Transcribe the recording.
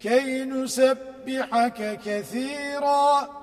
كي نسبحك كثيرا.